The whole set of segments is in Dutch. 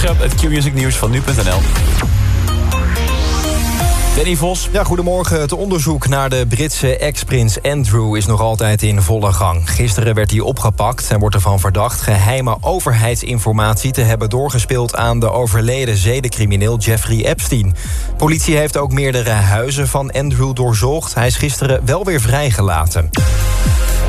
Het Q-Music nieuws van nu.nl. Danny Vos. Ja, goedemorgen. Het onderzoek naar de Britse ex-prins Andrew is nog altijd in volle gang. Gisteren werd hij opgepakt en wordt ervan verdacht... geheime overheidsinformatie te hebben doorgespeeld... aan de overleden zedencrimineel Jeffrey Epstein. Politie heeft ook meerdere huizen van Andrew doorzocht. Hij is gisteren wel weer vrijgelaten.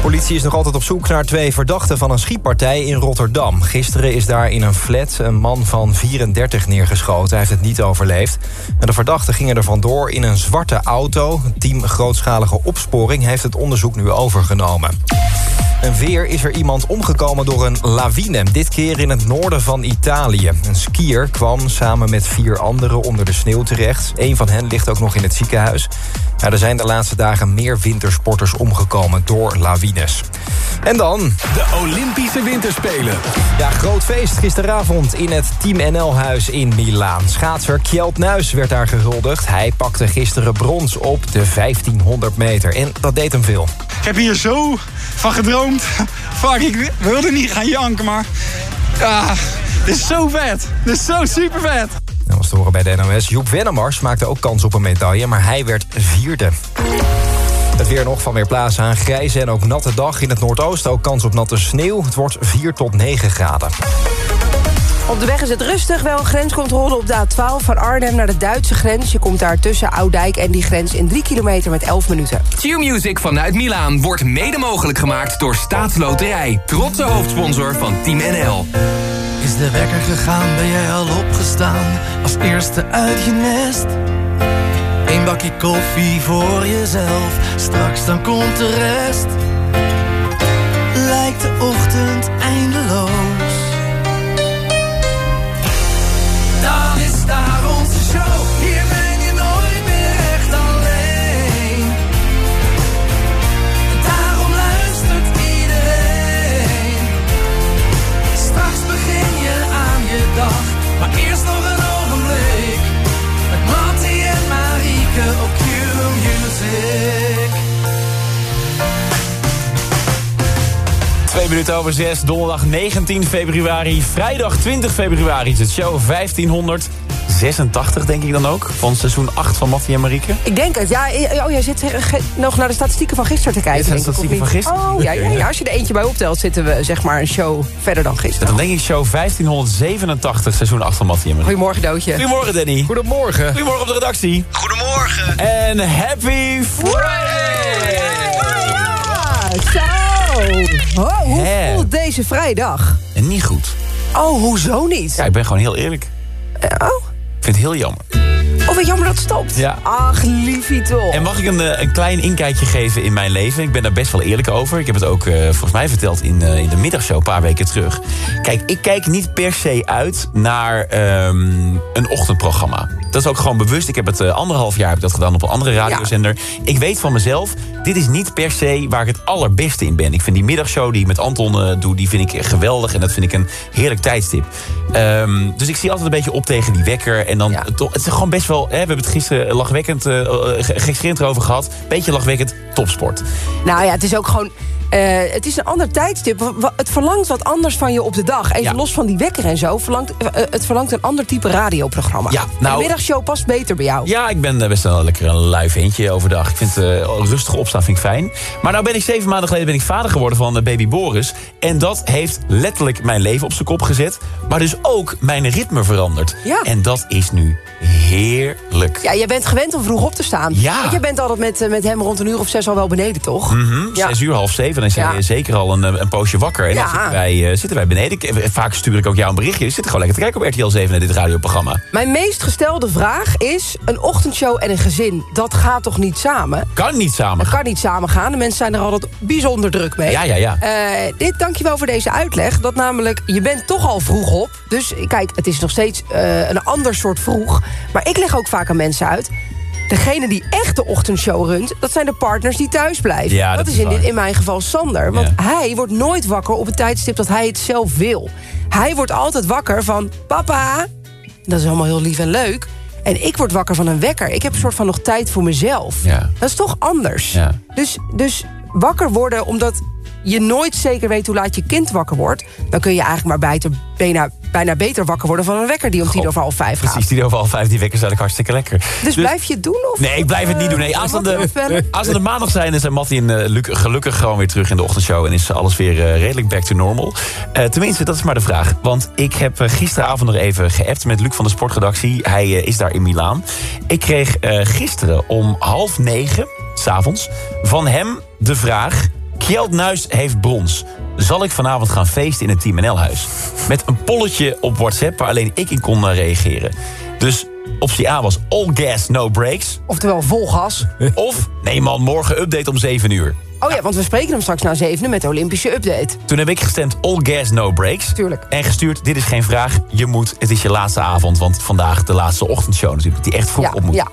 Politie is nog altijd op zoek naar twee verdachten van een schietpartij in Rotterdam. Gisteren is daar in een flat een man van 34 neergeschoten. Hij heeft het niet overleefd. En de verdachten gingen er vandoor in een zwarte auto. Een team grootschalige opsporing heeft het onderzoek nu overgenomen. En weer is er iemand omgekomen door een lawine. Dit keer in het noorden van Italië. Een skier kwam samen met vier anderen onder de sneeuw terecht. Een van hen ligt ook nog in het ziekenhuis. er zijn de laatste dagen meer wintersporters omgekomen door lawines. En dan... De Olympische Winterspelen. Ja, groot feest gisteravond in het Team NL-huis in Milaan. Schaatser Kjeld Nuis werd daar gehuldigd. Hij pakte gisteren brons op de 1500 meter. En dat deed hem veel. Ik heb hier zo van gedroomd. Fuck, ik wilde niet gaan janken, maar... Ah, dit is zo vet. Dit is zo super vet. Dat was te horen bij de NOS. Joep Wennemars maakte ook kans op een medaille, maar hij werd vierde. Het weer nog van weer plaatsen aan grijze en ook natte dag. In het noordoosten ook kans op natte sneeuw. Het wordt 4 tot 9 graden. Op de weg is het rustig, wel een grenscontrole op de A12 van Arnhem naar de Duitse grens. Je komt daar tussen Oudijk en die grens in 3 kilometer met 11 minuten. Q-Music vanuit Milaan wordt mede mogelijk gemaakt door Staatsloterij. Trotse hoofdsponsor van Team NL. Is de wekker gegaan, ben jij al opgestaan, als eerste uit je nest? Een bakje koffie voor jezelf, straks dan komt de rest. Lijkt de ochtend minuten over zes, donderdag 19 februari. Vrijdag 20 februari is het show 1586, denk ik dan ook. Van seizoen 8 van Mattie en Marieke. Ik denk het, ja. Oh, jij zit eh, nog naar de statistieken van gisteren te kijken. Dit of statistieken van gisteren? Oh, ja, ja, ja, als je er eentje bij optelt, zitten we zeg maar een show verder dan gisteren. Dan denk ik show 1587, seizoen 8 van Mattie en Marieke. Goedemorgen, Doodje. Goedemorgen, Danny. Goedemorgen. Goedemorgen op de redactie. Goedemorgen. En happy Friday! Ja. Oh, hoe Hè. voelt deze vrijdag? En niet goed. Oh, hoezo niet? Ja, ik ben gewoon heel eerlijk. Eh, oh, Ik vind het heel jammer. Oh, wat jammer dat het stopt. Ja. Ach, liefie toch. En mag ik een, eh, een klein inkijkje geven in mijn leven? Ik ben daar best wel eerlijk over. Ik heb het ook eh, volgens mij verteld in, eh, in de middagshow een paar weken terug. Kijk, ik kijk niet per se uit naar ehm, een ochtendprogramma. Dat is ook gewoon bewust. Ik heb het anderhalf jaar heb ik dat gedaan op een andere radiozender. Ik weet van mezelf, dit is niet per se waar ik het allerbeste in ben. Ik vind die middagshow die ik met Anton doe, die vind ik geweldig. En dat vind ik een heerlijk tijdstip. Ehm, dus ik zie altijd een beetje op tegen die wekker. En dan, Ja. toch, het is gewoon best wel... We hebben het gisteren lachwekkend, eh eh, gekscherend erover gehad. Beetje lachwekkend, topsport. Nou ja, het is ook gewoon... eh, het is een ander tijdstip. Het verlangt wat anders van je op de dag. Even Ja. los van die wekker en zo. Verlangt, eh, eh, het verlangt een ander type radioprogramma. Ja, nou- de middagshow past beter bij jou. Ja, ik ben best wel lekker een lui ventje overdag. Ik vind eh, rustig opstaan vind ik fijn. Maar nou ben ik zeven maanden geleden ben ik vader geworden van baby Boris. En dat heeft letterlijk mijn leven op zijn kop gezet. Maar dus ook mijn ritme veranderd. Ja. En dat is nu heerlijk. Ja, jij bent gewend om vroeg op te staan. Ja. Want jij bent altijd met, met hem rond een uur of zes al wel beneden, toch? Ja. Zes uur, half zeven. Dan Ja. hij zeker al een, eh, een poosje wakker. En dan zitten wij, eh, zitten wij beneden. Eh, Vaak stuur ik ook jou een berichtje. Je zit gewoon lekker te kijken op RTL 7 naar dit radioprogramma. Mijn meest gestelde vraag is... een ochtendshow en een gezin, dat gaat toch niet samen? Kan niet samen Dat kan niet samen gaan. De mensen zijn er altijd bijzonder druk mee. Ja, ja, ja. Eh, dit, dankjewel voor deze uitleg. Dat namelijk, je bent toch al vroeg op. Dus kijk, het is nog steeds een ander soort vroeg. Maar ik leg ook vaak aan mensen uit... Degene die echt de ochtendshow runt, dat zijn de partners die thuis blijven. Ja, dat is is in, dit, in mijn geval Sander. Want Ja. hij wordt nooit wakker op het tijdstip dat hij het zelf wil. Hij wordt altijd wakker van... Papa, dat is allemaal heel lief en leuk... En ik word wakker van een wekker. Ik heb een soort van nog tijd voor mezelf. Ja. Dat is toch anders. Dus, dus wakker worden omdat je nooit zeker weet hoe laat je kind wakker wordt... dan kun je eigenlijk maar beter, bijna bijna beter wakker worden van een wekker die om tien over half vijf gaat. Precies, die over half vijf, die wekkers zijn ook hartstikke lekker. Dus, blijf je het doen? Of Nee, ik blijf het niet doen. Nee, Eh, wat afbellen? aanstaande maandag zijn, zijn Mattie en eh, Luc gelukkig gewoon weer terug in de ochtendshow. En is alles weer eh, redelijk back to normal. Eh, tenminste, dat is maar de vraag. Want ik heb eh, gisteravond nog even geappt met Luc van de sportredactie. Hij eh, is daar in Milaan. Ik kreeg eh, gisteren om half negen, s'avonds, van hem de vraag... Kjeld Nuis heeft brons. Zal ik vanavond gaan feesten in het Team NL-huis? Met een polletje op WhatsApp waar alleen ik in kon eh, reageren. Dus optie A was all gas, no breaks. Oftewel vol gas. Of, nee man, morgen update om 7 uur. Oh ja, want we spreken hem straks na zevenen met de Olympische update. Toen heb ik gestemd all gas, no breaks. Tuurlijk. En gestuurd, dit is geen vraag, je moet, het is je laatste avond... want vandaag de laatste ochtendshow natuurlijk, die echt vroeg Ja, op moet. ja.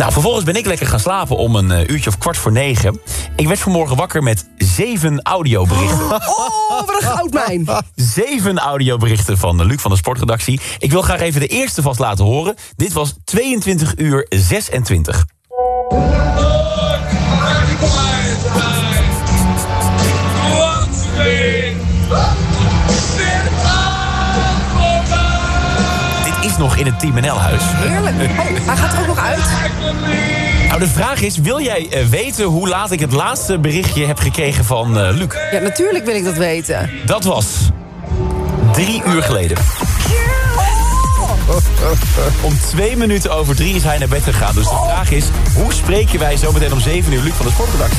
Nou, vervolgens ben ik lekker gaan slapen om een eh, uurtje of kwart voor negen. Ik werd vanmorgen wakker met zeven audioberichten. Oh, wat een goudmijn. Zeven audioberichten van Luc van de Sportredactie. Ik wil graag even de eerste vast laten horen. Dit was 22 uur 26. Nog in het Team NL-huis. Heerlijk. Oh, hij gaat er ook nog uit. Nou, de vraag is, wil jij eh, weten hoe laat ik het laatste berichtje heb gekregen van eh, Luc? Ja, natuurlijk wil ik dat weten. Dat was drie uur geleden. Om twee minuten over drie is hij naar bed gegaan. Dus de vraag is, hoe spreken wij zometeen om zeven uur Luc van de Sportredactie?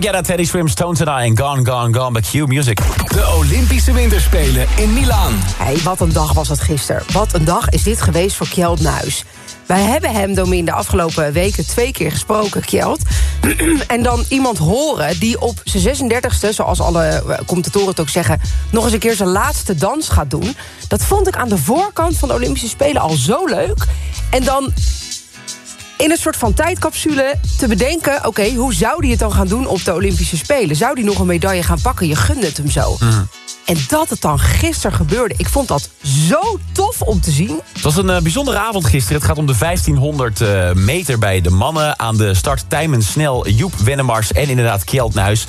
Guetta, Teddy Swims, Tones and I en Gone, Gone, Gone bij Q Music. De Olympische Winterspelen in Milaan. Hey, wat een dag was het gisteren. Wat een dag is dit geweest voor Kjeld Nuis. Wij hebben hem, Domin, de afgelopen weken twee keer gesproken, Kjeld. en dan iemand horen die op zijn 36e, zoals alle eh, commentatoren het ook zeggen... nog eens een keer zijn laatste dans gaat doen. Dat vond ik aan de voorkant van de Olympische Spelen al zo leuk. En dan in een soort van tijdcapsule te bedenken... oké, hoe zou hij het dan gaan doen op de Olympische Spelen? Zou hij nog een medaille gaan pakken? Je gunde het hem zo. En dat het dan gisteren gebeurde, ik vond dat zo tof om te zien. Het was een eh, bijzondere avond gisteren. Het gaat om de 1500 eh, meter bij de mannen. Aan de start Tijmen Snel, Joep Wennemars en inderdaad Kjeld Nuis.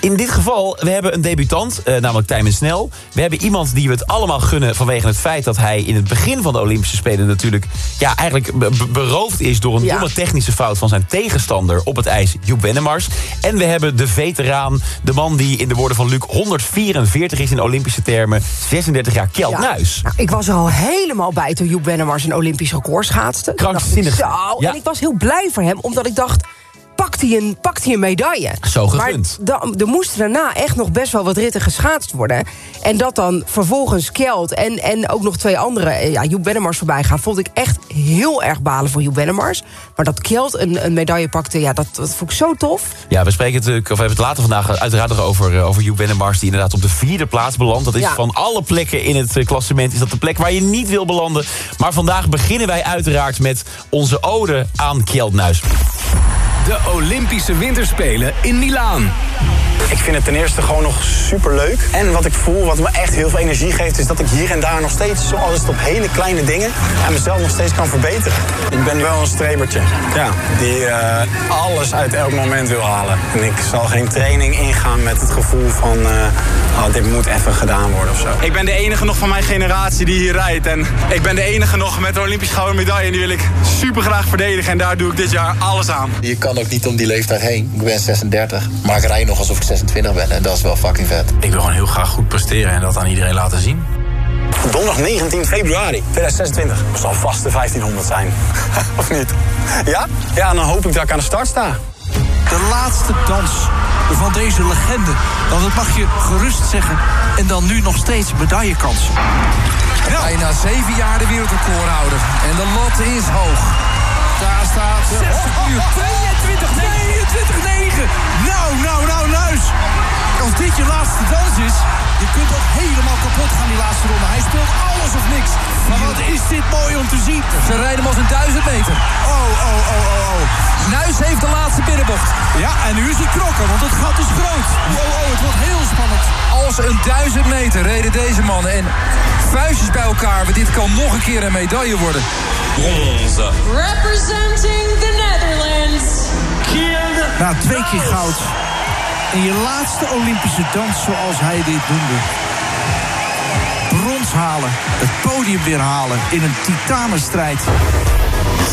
In dit geval, we hebben een debutant, eh, namelijk Tijmen Snel. We hebben iemand die we het allemaal gunnen... vanwege het feit dat hij in het begin van de Olympische Spelen... natuurlijk ja, eigenlijk be- be- beroofd is door een Ja. domme technische fout... van zijn tegenstander op het ijs, Joep Wennemars. En we hebben de veteraan, de man die in de woorden van Luc... 144 is in Olympische termen, 36 jaar, Kjeld Ja. Nuis. Nou, ik was er al helemaal bij toen Joep Wennemars een Olympisch record schaatste. Krankzinnig. Zo, Ja. En ik was heel blij voor hem, omdat ik dacht... Pakt hij, een, pakt hij een medaille? Zo gegund. Maar da- er moesten daarna echt nog best wel wat ritten geschaatst worden. En dat dan vervolgens Kjeld en, en ook nog twee andere... eh, Ja, Joep Wennemars voorbij gaan... vond ik echt heel erg balen voor Joep Wennemars. Maar dat Kjeld een, een medaille pakte, ja, dat, dat vond ik zo tof. Ja, we spreken natuurlijk, of we hebben het later vandaag uiteraard nog over, eh, over Joep Wennemars... die inderdaad op de vierde plaats belandt. Dat is Ja. van alle plekken in het eh, klassement is dat de plek waar je niet wil belanden. Maar vandaag beginnen wij uiteraard met onze ode aan Kjeld Nuis. De Olympische Winterspelen in Milaan. Ik vind het ten eerste gewoon nog super leuk. En wat ik voel, wat me echt heel veel energie geeft, is dat ik hier en daar nog steeds, zoals het op hele kleine dingen, aan mezelf nog steeds kan verbeteren. Ik ben wel een strebertje. Ja, die eh, alles uit elk moment wil halen. En ik zal geen training ingaan met het gevoel van, eh, oh, dit moet even gedaan worden of zo. Ik ben de enige nog van mijn generatie die hier rijdt. En ik ben de enige nog met een Olympisch gouden medaille. En die wil ik super graag verdedigen. En daar doe ik dit jaar alles aan. Je kan ook niet om die leeftijd heen. Ik ben 36, maar ik rij nog alsof ik 26 ben. En dat is wel fucking vet. Ik wil gewoon heel graag goed presteren en dat aan iedereen laten zien. Donderdag 19 februari 2026. Dat zal vast de 1500 zijn. of niet? Ja? Ja, en dan hoop ik dat ik aan de start sta. De laatste dans van deze legende. Want dat mag je gerust zeggen. En dan nu nog steeds medaillekans. Bijna zeven jaar de wereldrecordhouder. En de lat is hoog. Daar staat... 60 uur 22, 22, 9. Nou, nou, nou, nuis. Als dit je laatste dans is, je kunt ook helemaal kapot gaan die laatste ronde. Hij speelt alles of niks. Maar wat is dit mooi om te zien. Ze rijden hem als een duizend meter. Oh, oh, oh, oh, oh. Nuis heeft de laatste binnenbocht. Ja, en nu is hij knokken, want het gat is groot. Oh, oh, het wordt heel spannend. Als een duizend meter reden deze mannen. En vuistjes bij elkaar, want dit kan nog een keer een medaille worden. Bronze. Representing the Netherlands. Na twee keer goud. En je laatste Olympische dans zoals hij dit noemde. Brons halen, het podium weer halen in een titanenstrijd.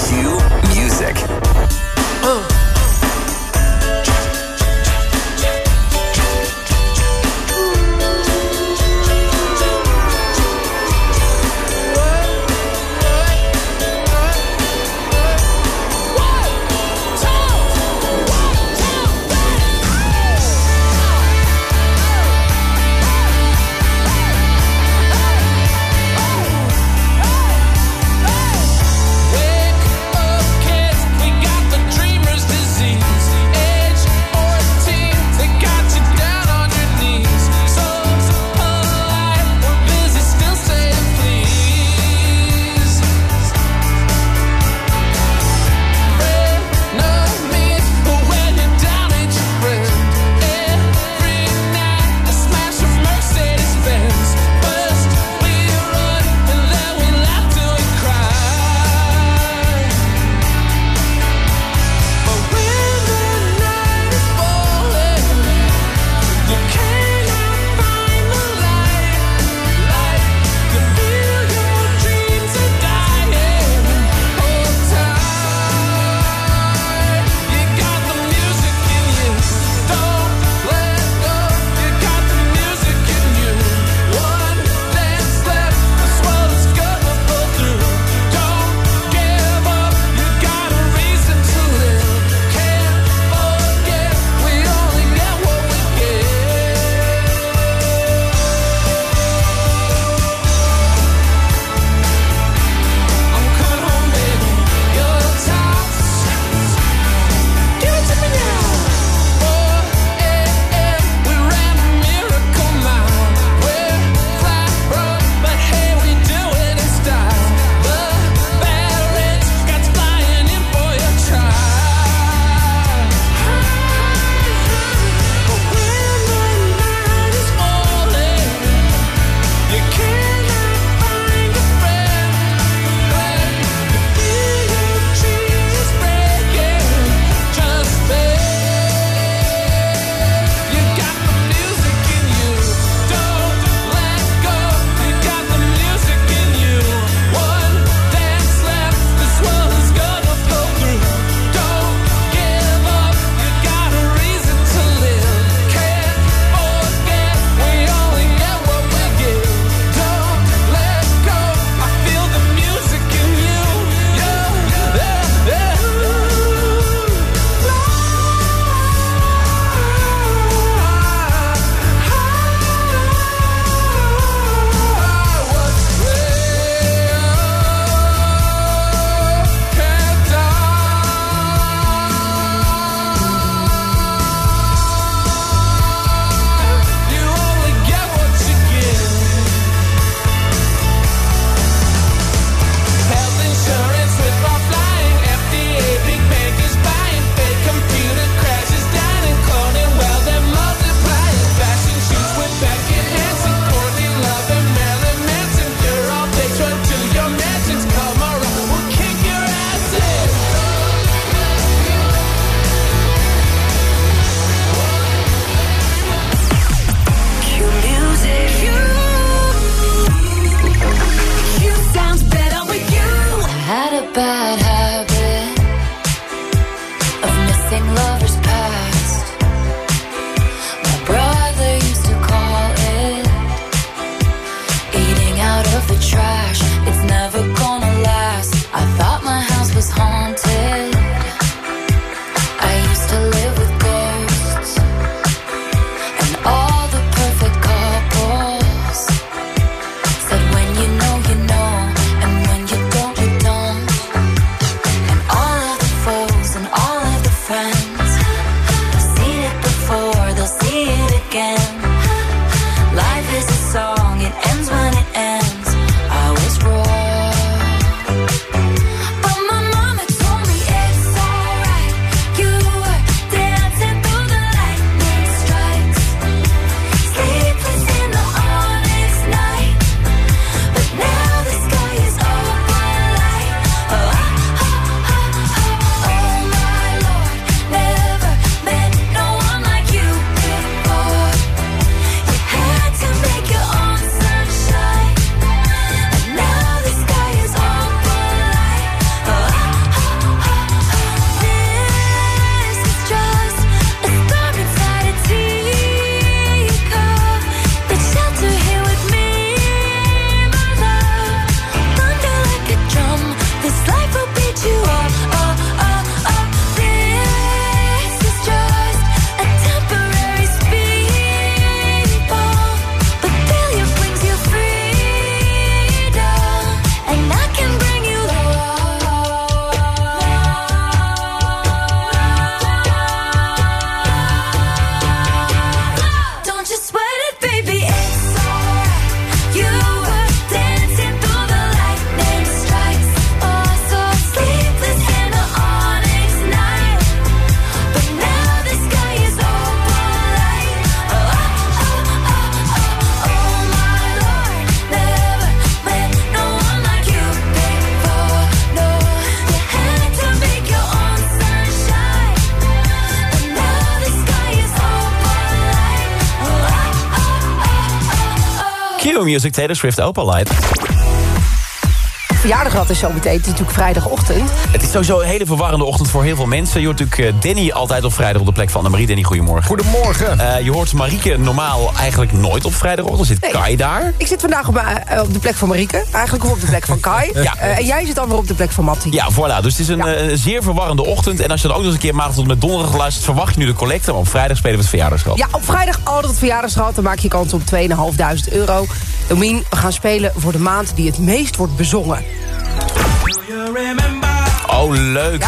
Q Music. Wake Q-Music, Taylor Swift, Opalite. Verjaardag had is zo meteen. Het is natuurlijk vrijdagochtend. Het is sowieso een hele verwarrende ochtend voor heel veel mensen. Je hoort natuurlijk eh, Danny altijd op vrijdag op de plek van Annemarie. Danny, goedemorgen. Goedemorgen. Eh, je hoort Marieke normaal eigenlijk nooit op vrijdagochtend. Zit Nee. Kai daar? Ik zit vandaag op, eh, op de plek van Marieke. Eigenlijk op de plek van Kai. Ja. Eh, en jij zit dan weer op de plek van Mattie. Ja, voilà. Dus het is een zeer verwarrende ochtend. En als je dan ook nog eens een keer maandag tot met donderdag luistert... verwacht je nu de collecte. Maar op vrijdag spelen we het verjaardagsgrap. Ja, op vrijdag altijd het verjaardagsrad. Dan maak je kans op 2.500 euro. Domien, we gaan spelen voor de maand die het meest wordt bezongen. Oh, leuk.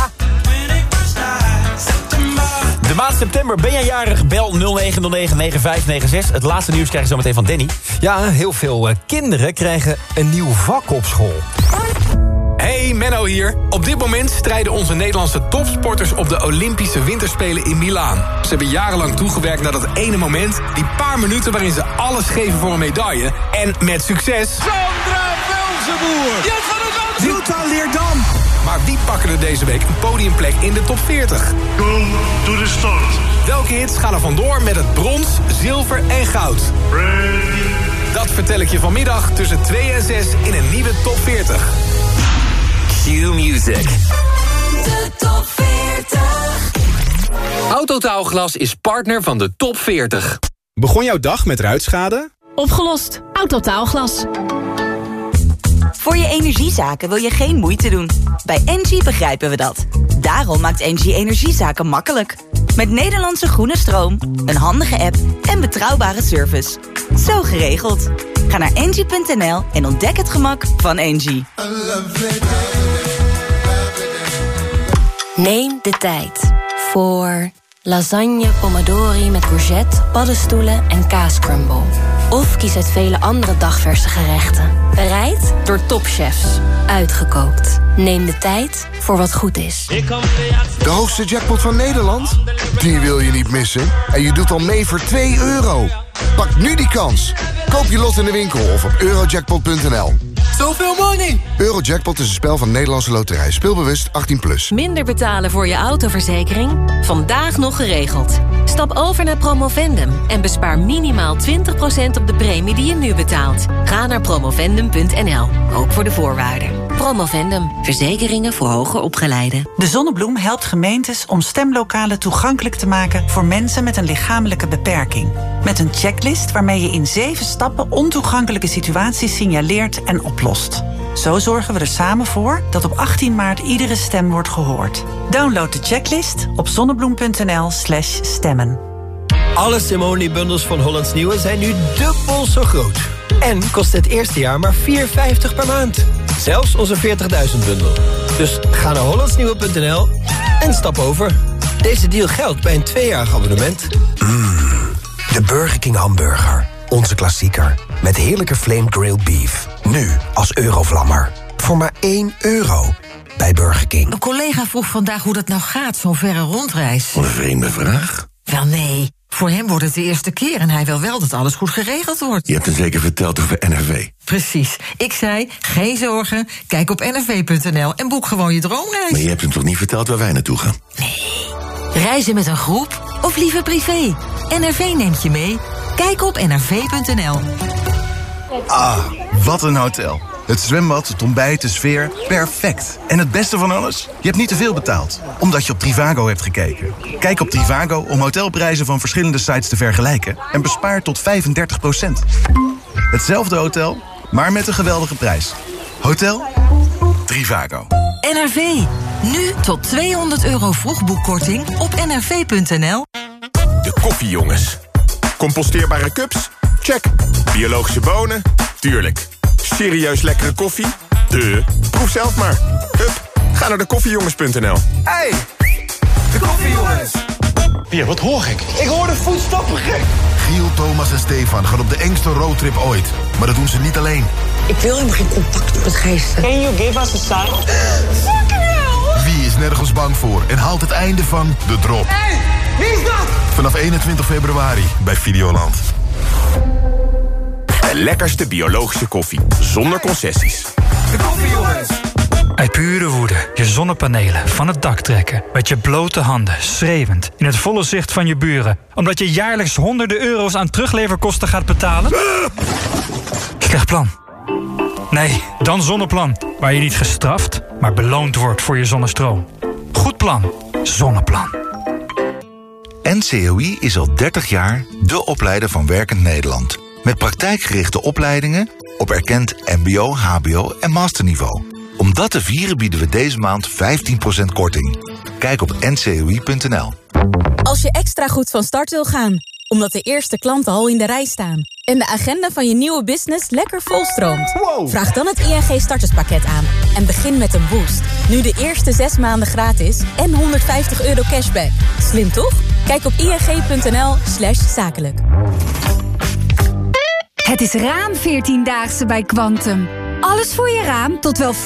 De maand september. Ben jij jarig? Bel 0909-9596. Het laatste nieuws krijg je zo meteen van Danny. Ja, heel veel eh, kinderen krijgen een nieuw vak op school. Hey, Menno hier. Op dit moment strijden onze Nederlandse topsporters op de Olympische Winterspelen in Milaan. Ze hebben jarenlang toegewerkt naar dat ene moment, die paar minuten waarin ze alles geven voor een medaille. En met succes. Sandra Velzenboer. Jet van het Woud. Jutta Leerdam. Maar wie pakken er deze week een podiumplek in de top 40? Go to the start. Welke hits gaan er vandoor met het brons, zilver en goud? Dat vertel ik je vanmiddag tussen 2 en 6 in een nieuwe top 40. Q-Music. De top 40. Autotaalglas is partner van de top 40. Begon jouw dag met ruitschade? Opgelost. Autotaalglas. Voor je energiezaken wil je geen moeite doen. Bij Engie begrijpen we dat. Daarom maakt Engie energiezaken makkelijk. Met Nederlandse groene stroom, een handige app en betrouwbare service. Zo geregeld. Ga naar engie.nl en ontdek het gemak van Engie. Neem de tijd voor lasagne pomodori met courgette, paddenstoelen en kaascrumble. Of kies uit vele andere dagverse gerechten. Bereid door topchefs. Uitgekookt. Neem de tijd voor wat goed is. De hoogste jackpot van Nederland? Die wil je niet missen. En je doet al mee voor 2 euro. Pak nu die kans. Koop je lot in de winkel of op eurojackpot.nl. Zoveel money! Eurojackpot is een spel van Nederlandse Loterij. Speelbewust 18+. Plus. Minder betalen voor je autoverzekering? Vandaag nog geregeld. Stap over naar Promovendum en bespaar minimaal 20% op de premie die je nu betaalt. Ga naar promovendum.nl, ook voor de voorwaarden. Promovendum, verzekeringen voor hoger opgeleiden. De Zonnebloem helpt gemeentes om stemlokalen toegankelijk te maken voor mensen met een lichamelijke beperking. Met een checklist waarmee je in zeven stappen ontoegankelijke situaties signaleert en oplost. Zo zorgen we er samen voor dat op 18 maart iedere stem wordt gehoord. Download de checklist op zonnebloem.nl/slash stemmen. Alle Simone-bundels van Hollands Nieuwe zijn nu dubbel zo groot. En kost het eerste jaar maar 4,50 per maand. Zelfs onze 40.000 bundel. Dus ga naar hollandsnieuwe.nl en stap over. Deze deal geldt bij een tweejarig abonnement. De Burger King hamburger. Onze klassieker. Met heerlijke flame grilled beef. Nu als eurovlammer. Voor maar 1 euro. Bij Burger King. Een collega vroeg vandaag hoe dat nou gaat, zo'n verre rondreis. Wat een vreemde vraag. Wel nee, voor hem wordt het de eerste keer en hij wil wel dat alles goed geregeld wordt. Je hebt hem zeker verteld over NRV. Precies. Ik zei, geen zorgen, kijk op nrv.nl en boek gewoon je droomreis. Maar je hebt hem toch niet verteld waar wij naartoe gaan? Reizen met een groep of liever privé? NRV neemt je mee. Kijk op nrv.nl. Ah, wat een hotel. Het zwembad, het ontbijt, de sfeer, perfect. En het beste van alles? Je hebt niet te veel betaald, omdat je op Trivago hebt gekeken. Kijk op Trivago om hotelprijzen van verschillende sites te vergelijken... en bespaar tot 35% Hetzelfde hotel, maar met een geweldige prijs. Hotel Trivago. NRV. Nu tot 200 euro vroegboekkorting op nrv.nl. De koffiejongens. Composteerbare cups? Check. Biologische bonen? Tuurlijk. Serieus lekkere koffie? De. Proef zelf maar. Hup, ga naar de koffiejongens.nl. Hey, de koffiejongens. Ja, wat hoor ik? Ik hoor de voetstappen gek. Giel, Thomas en Stefan gaan op de engste roadtrip ooit. Maar dat doen ze niet alleen. Ik wil helemaal geen contact met geesten. Can you give us a sign? Fucking hell! Wie is nergens bang voor en haalt het einde van De Drop? Hey, wie is dat? Vanaf 21 februari bij Videoland. De lekkerste biologische koffie. Zonder concessies. De koffiejongens. Uit pure woede je zonnepanelen van het dak trekken. Met je blote handen, schreeuwend, in het volle zicht van je buren. Omdat je jaarlijks honderden euro's aan terugleverkosten gaat betalen? krijg plan. Nee, dan Zonneplan. Waar je niet gestraft, maar beloond wordt voor je zonnestroom. Goed plan. Zonneplan. NCOI is al 30 jaar de opleider van Werkend Nederland. Met praktijkgerichte opleidingen op erkend mbo, hbo en masterniveau. Om dat te vieren bieden we deze maand 15% korting. Kijk op ncoi.nl. Als je extra goed van start wil gaan, omdat de eerste klanten al in de rij staan... en de agenda van je nieuwe business lekker volstroomt... vraag dan het ING starterspakket aan en begin met een boost. Nu de eerste zes maanden gratis en 150 euro cashback. Slim toch? Kijk op ing.nl slash zakelijk. Het is raam 14-daagse bij Quantum. Alles voor je raam tot wel 50%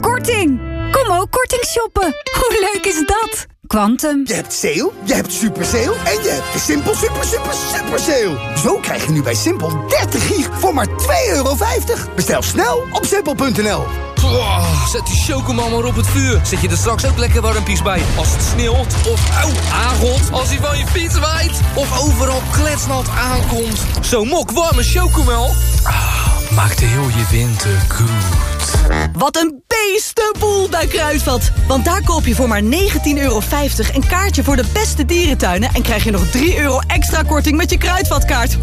korting. Kom ook korting shoppen. Hoe leuk is dat? Quantum. Je hebt sale, je hebt super sale en je hebt de Simpel super super super sale. Zo krijg je nu bij Simpel 30 gig voor maar 2,50 euro. Bestel snel op simpel.nl. zet die chocomel maar op het vuur. Zet je er straks ook lekker warmpies bij. Als het sneeuwt of auw, aangot. Als hij van je fiets waait. Of overal kletsnat aankomt. Zo'n mok warme chocomel. Ah, maakt heel je winter goed. Wat een beestenboel bij Kruidvat. Want daar koop je voor maar 19,50 euro een kaartje voor de beste dierentuinen... en krijg je nog 3 euro extra korting met je Kruidvatkaart.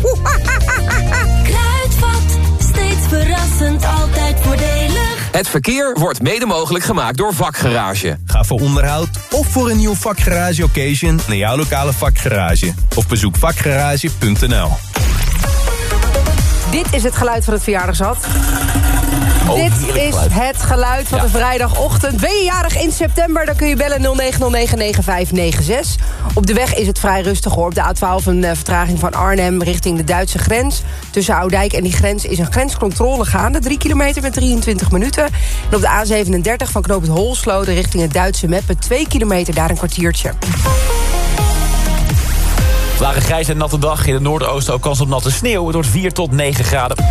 Kruidvat, steeds verrassend, altijd voordelig. Het verkeer wordt mede mogelijk gemaakt door Vakgarage. Ga voor onderhoud of voor een nieuw vakgarage occasion naar jouw lokale vakgarage. Of bezoek vakgarage.nl. Dit is het geluid van het verjaardagsrad. Oh, Dit is geluid. het geluid van Ja. de vrijdagochtend. Ben je jarig in september, dan kun je bellen 09099596. Op de weg is het vrij rustig hoor. Op de A12 een eh, vertraging van Arnhem richting de Duitse grens. Tussen Oudijk en die grens is een grenscontrole gaande. 3 kilometer met 23 minuten. En op de A37 van knoop het Holsloden richting het Duitse Meppen... 2 kilometer, daar een kwartiertje. Een grijs en natte dag. In het noordoosten ook kans op natte sneeuw. Het wordt 4 tot 9 graden.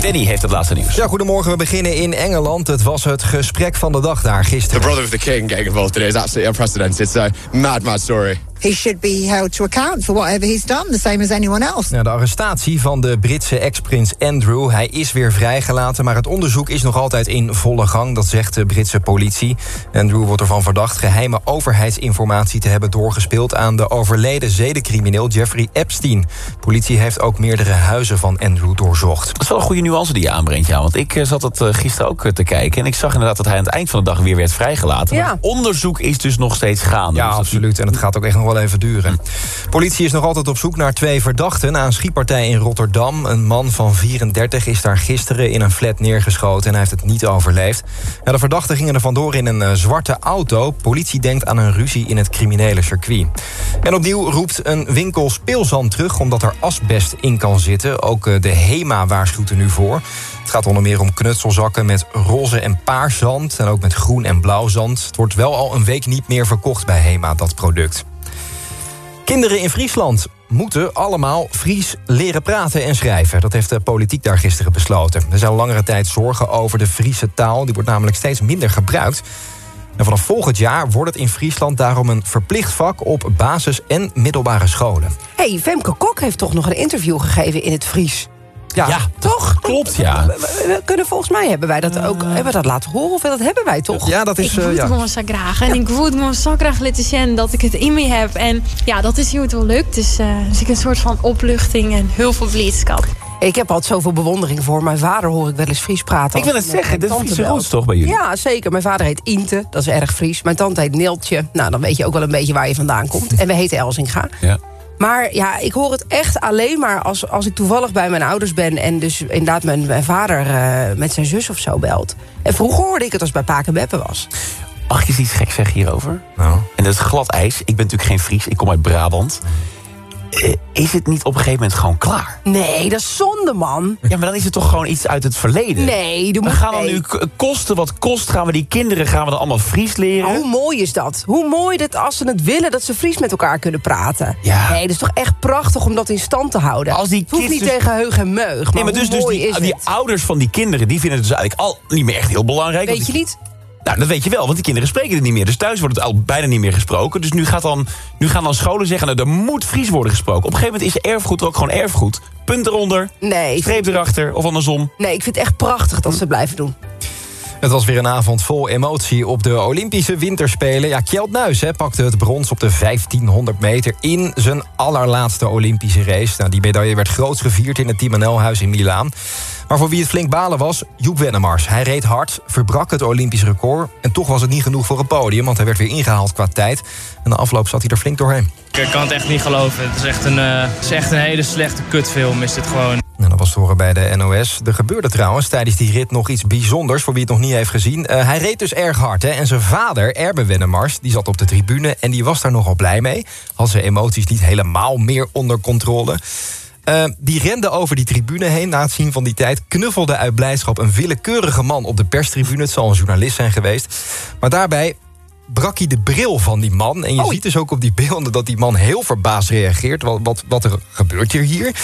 Danny heeft het laatste nieuws. Ja, goedemorgen. We beginnen in Engeland. Het was het gesprek van de dag daar The gisteren. brother of the king getting involved today is absolutely unprecedented. So, mad, mad story. He should be held to account for whatever he's done, the same as anyone else. Ja, de arrestatie van de Britse ex-prins Andrew. Hij is weer vrijgelaten, maar het onderzoek is nog altijd in volle gang. Dat zegt de Britse politie. Andrew wordt ervan verdacht geheime overheidsinformatie te hebben doorgespeeld... aan de overleden zedencrimineel Jeffrey Epstein. Politie heeft ook meerdere huizen van Andrew doorzocht. Dat is wel een goede nuance die je aanbrengt, ja. Want ik eh, zat het eh, gisteren ook eh, te kijken. En ik zag inderdaad dat hij aan het eind van de dag weer werd vrijgelaten. Ja. Maar het onderzoek is dus nog steeds gaande. Ja, Dus absoluut. En het gaat ook echt nog wel even duren. Politie is nog altijd op zoek naar twee verdachten... na een schietpartij in Rotterdam. Een man van 34 is daar gisteren in een flat neergeschoten... en hij heeft het niet overleefd. De verdachten gingen er vandoor in een eh, zwarte auto. Politie denkt aan een ruzie in het criminele circuit. En opnieuw roept een winkel speelzand terug... omdat er asbest in kan zitten. Ook eh, de HEMA waarschuwt er nu voor. Het gaat onder meer om knutselzakken met roze en paars zand... en ook met groen en blauw zand. Het wordt wel al een week niet meer verkocht bij HEMA, dat product. Kinderen in Friesland moeten allemaal Fries leren praten en schrijven. Dat heeft de politiek daar gisteren besloten. Er zijn langere tijd zorgen over de Friese taal. Die wordt namelijk steeds minder gebruikt. En vanaf volgend jaar wordt het in Friesland daarom een verplicht vak op basis- en middelbare scholen. hey, Femke Kok heeft toch nog een interview gegeven in het Fries. Ja, toch? Klopt, ja. We, we- we kunnen volgens mij hebben wij dat ook hebben we dat laten horen of dat hebben wij toch? Ja, dat ik is... voel eh, het ja. gewoon zo graag. En ik voel het me zo graag laten zien dat ik het in me heb. En ja, dat is hoe het wel lukt. Dus, eh dus ik een soort van opluchting en heel veel blijdschap. Ik heb altijd zoveel bewondering voor. Mijn vader hoor ik wel eens Fries praten. Ik wil het zeggen, de tante Friese roots toch bij jullie? Ja, zeker. Mijn vader heet Inte, dat is erg Fries. Mijn tante heet Neeltje. Nou, dan weet je ook wel een beetje waar je vandaan komt. En we heten Elzinga. Ja. Maar ja, ik hoor het echt alleen maar als, als ik toevallig bij mijn ouders ben... en dus inderdaad mijn, mijn vader eh, met zijn zus of zo belt. En vroeger hoorde ik het als bij Paak en Beppe was. Mag ik eens iets geks zeggen hierover? Nou. En dat is glad ijs. Ik ben natuurlijk geen Fries, ik kom uit Brabant. Eh, is het niet op een gegeven moment gewoon klaar? Nee, dat is zonde, man. Ja, maar dan is het toch gewoon iets uit het verleden? Nee, We gaan dan nu kosten wat kost, gaan we die kinderen gaan we dan allemaal Fries leren? Hoe mooi is dat? Hoe mooi dat als ze het willen, dat ze Fries met elkaar kunnen praten. Ja. Nee, dat is toch echt prachtig om dat in stand te houden. Als die het hoeft niet dus- tegen heug en meug. Maar, nee, maar dus, dus die, die ouders van die kinderen... die vinden het dus eigenlijk al niet meer echt heel belangrijk. Weet je niet? Nou, dat weet je wel, want die kinderen spreken het niet meer. Dus thuis wordt het al bijna niet meer gesproken. Dus nu, gaat dan, nu gaan dan scholen zeggen, nou, er moet Fries worden gesproken. Op een gegeven moment is erfgoed er ook gewoon erfgoed. Punt eronder, Nee. streep erachter of andersom. Nee, ik vind het echt prachtig dat ze het blijven doen. Het was weer een avond vol emotie op de Olympische Winterspelen. Ja, Kjeld Nuis hè, pakte het brons op de 1500 meter... in zijn allerlaatste Olympische race. Nou, die medaille werd groots gevierd in het Team NL-huis in Milaan. Maar voor wie het flink balen was, Joep Wennemars. Hij reed hard, verbrak het Olympisch record... en toch was het niet genoeg voor een podium... want hij werd weer ingehaald qua tijd. En de afloop zat hij er flink doorheen. Ik kan het echt niet geloven. Het is echt een, eh, het is echt een hele slechte kutfilm, is dit gewoon. En dat was te horen bij de NOS. Er gebeurde trouwens tijdens die rit nog iets bijzonders... voor wie het nog niet heeft gezien. Eh, hij reed dus erg hard. Hè? En zijn vader, Erbe Wennemars, die zat op de tribune... en die was daar nogal blij mee. Had zijn emoties niet helemaal meer onder controle. Eh, die rende over die tribune heen na het zien van die tijd... knuffelde uit blijdschap een willekeurige man op de perstribune. Het zal een journalist zijn geweest. Maar daarbij brak hij de bril van die man. En je ziet dus ook op die beelden dat die man heel verbaasd reageert. Wat, wat, wat er gebeurt hier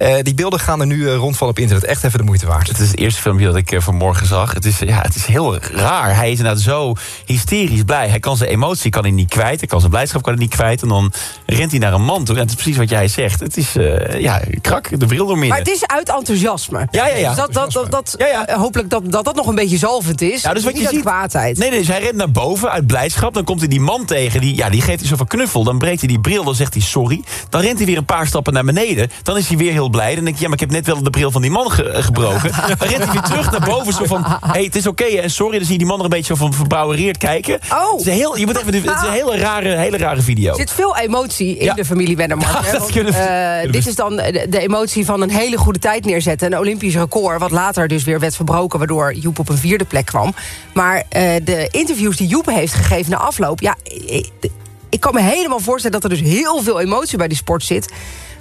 Eh, die beelden gaan er nu eh, rondvallen op internet. Echt even de moeite waard. Het is het eerste filmpje dat ik eh, vanmorgen zag. Het is, ja, het is heel raar. Hij is inderdaad zo hysterisch blij. Hij kan zijn emotie kan hij niet kwijt. Hij kan zijn blijdschap kan hij niet kwijt. En dan rent hij naar een man toe. En het is precies wat jij zegt. Het is, eh, ja, krak, de bril door midden. Maar het is uit enthousiasme. Ja, ja, ja. Dus dat, dat, dat, dat, eh, hopelijk dat, dat dat nog een beetje zalvend is. Ja, dus wat Niet je uit ziet- kwaadheid. Nee, nee, dus hij rent naar boven uit blijdschap. Dan komt hij die man tegen. Die, ja, die geeft hij zo van knuffel. Dan breekt hij die bril. Dan zegt hij sorry. Dan rent hij weer een paar stappen naar beneden. Dan is hij weer heel blij. Dan denk je, ja, maar ik heb net wel de bril van die man ge- eh, gebroken. Dan rent hij weer terug naar boven. Zo van, hey, het is oké en sorry. Dan zie je die man er een beetje zo van verbouwereerd kijken. Oh. Het is een, heel, je moet even, het is een hele rare, hele rare video. Er zit veel emotie in Ja. de familie Wennemars. Ja, want, kunnen eh, kunnen dit is dan de, de emotie van een hele goede tijd neerzetten. Een Olympisch record, wat later dus weer werd verbroken... waardoor Joep op een vierde plek kwam. Maar eh, de interviews die Joep heeft gegeven na afloop... ja, ik, kan me helemaal voorstellen dat er dus heel veel emotie bij die sport zit...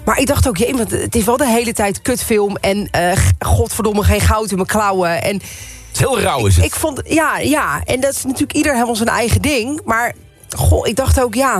Maar ik dacht ook, jee, want het is wel de hele tijd kutfilm... en g- godverdomme geen goud in mijn klauwen. En Het is heel rauw is het. ik vond, ja, ja, en dat is natuurlijk ieder helemaal zijn eigen ding. Maar goh, ik dacht ook, ja,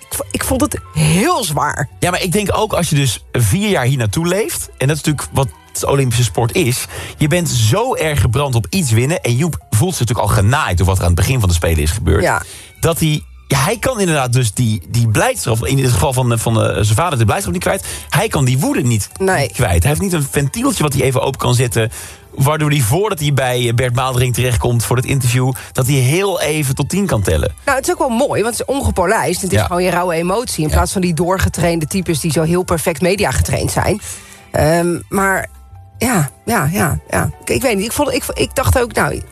ik, vo- ik vond het heel zwaar. Ja, maar ik denk ook als je dus vier jaar hier naartoe leeft... en dat is natuurlijk wat de Olympische sport is... je bent zo erg gebrand op iets winnen... en Joep voelt zich natuurlijk al genaaid... door wat er aan het begin van de Spelen is gebeurd... Ja. dat hij... Ja, hij kan inderdaad dus die, die blijdschap... in het geval van, van eh, zijn vader de blijdschap niet kwijt... hij kan die woede niet, niet kwijt. Hij heeft niet een ventieltje wat hij even open kan zetten... waardoor hij voordat hij bij Bert Maaldering terechtkomt... voor het interview, dat hij heel even tot tien kan tellen. Nou, het is ook wel mooi, want het is ongepolijst. Het is Ja. gewoon je rauwe emotie. In plaats van die doorgetrainde types die zo heel perfect media getraind zijn. Ehm, maar ja, ja, ja, ja. Ik, ik weet niet, ik, vond, ik, ik dacht ook, nou...